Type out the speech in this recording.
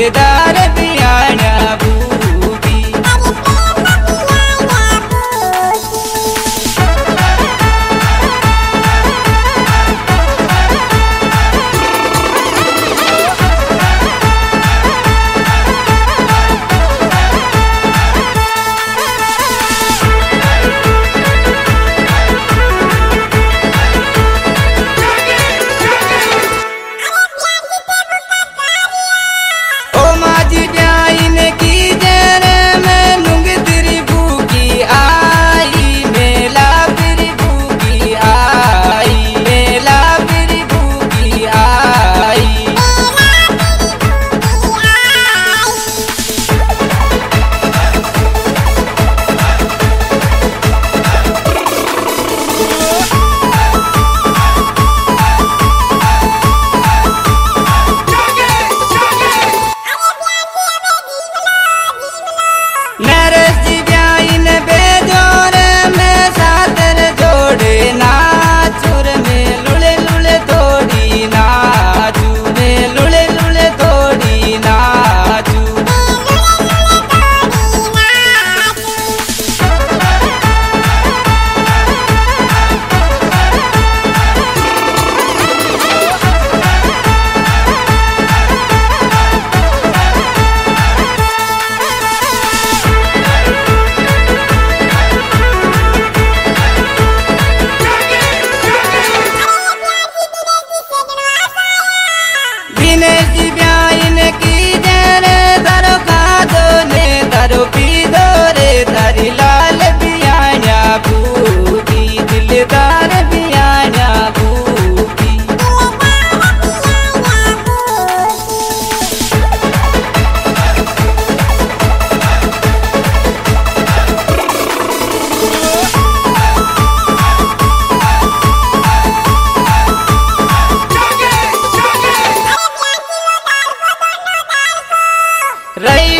queda Let Rey